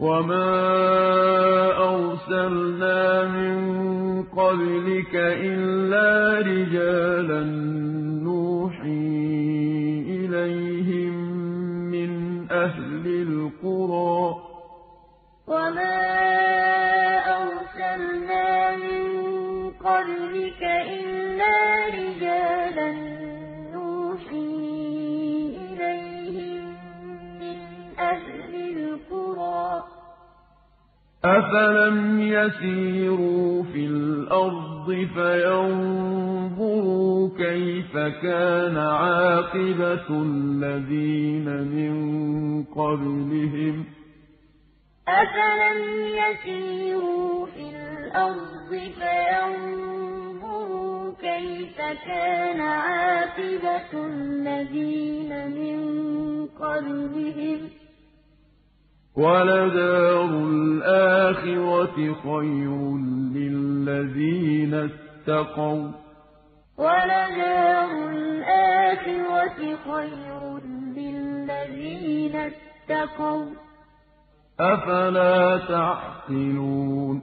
وَمَا أَرْسَلْنَا مِن قَبْلِكَ إِلَّا رِجَالًا نُّوحِي إِلَيْهِم مِّنْ أَهْلِ الْقُرَىٰ ۗ أَفَلَمْ يَسِيرُوا فِي الْأَرْضِ فَيَنظُرُوا كَيْفَ كَانَ عَاقِبَةُ الَّذِينَ مِن قَبْلِهِمْ ۚ أَفَلَمْ يَسِيرُوا فِي الْأَرْضِ فَيَنظُرُوا كَيْفَ كَانَ عَاقِبَةُ الَّذِينَ مِن قَبْلِهِمْ ۚ وَلَدَارُ الْآخِرَةِ خَيْرٌ لِّلَّذِينَ اتَّقَوا ۗ. وَلَدَارُ الْآخِرَةِ خَيْرٌ لِّلَّذِينَ اتَّقَوا ۗ. أَفَلَا تَعْقِلُونَ؟